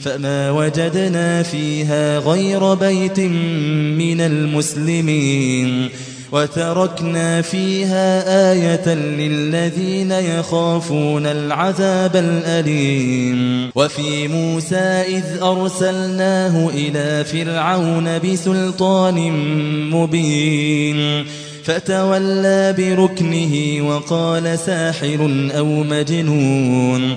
فما وجدنا فيها غير بيت من المسلمين وتركنا فيها آية للذين يخافون العذاب الأليم وفي موسى إذ أرسلناه إلى فرعون بسلطان مبين فتولى بركنه وقال ساحر أو مجنون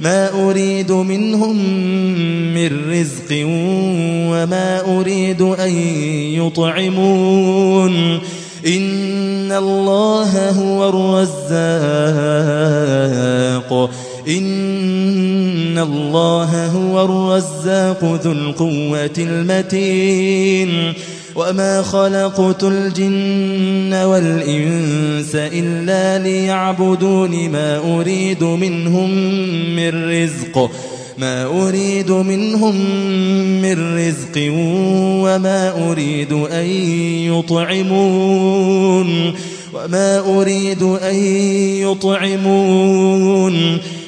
ما أريد منهم من رزق وما أريد أن يطعمون. إن الله هو الرزاق. الله هو الرزاق ذو القوة المتين وما خلقت الجن والإنس إلا ليعبدون ما أريد منهم من رزق ما أريد منهم من رزق وما أريد أن يطعمون وما أريد أن يطعمون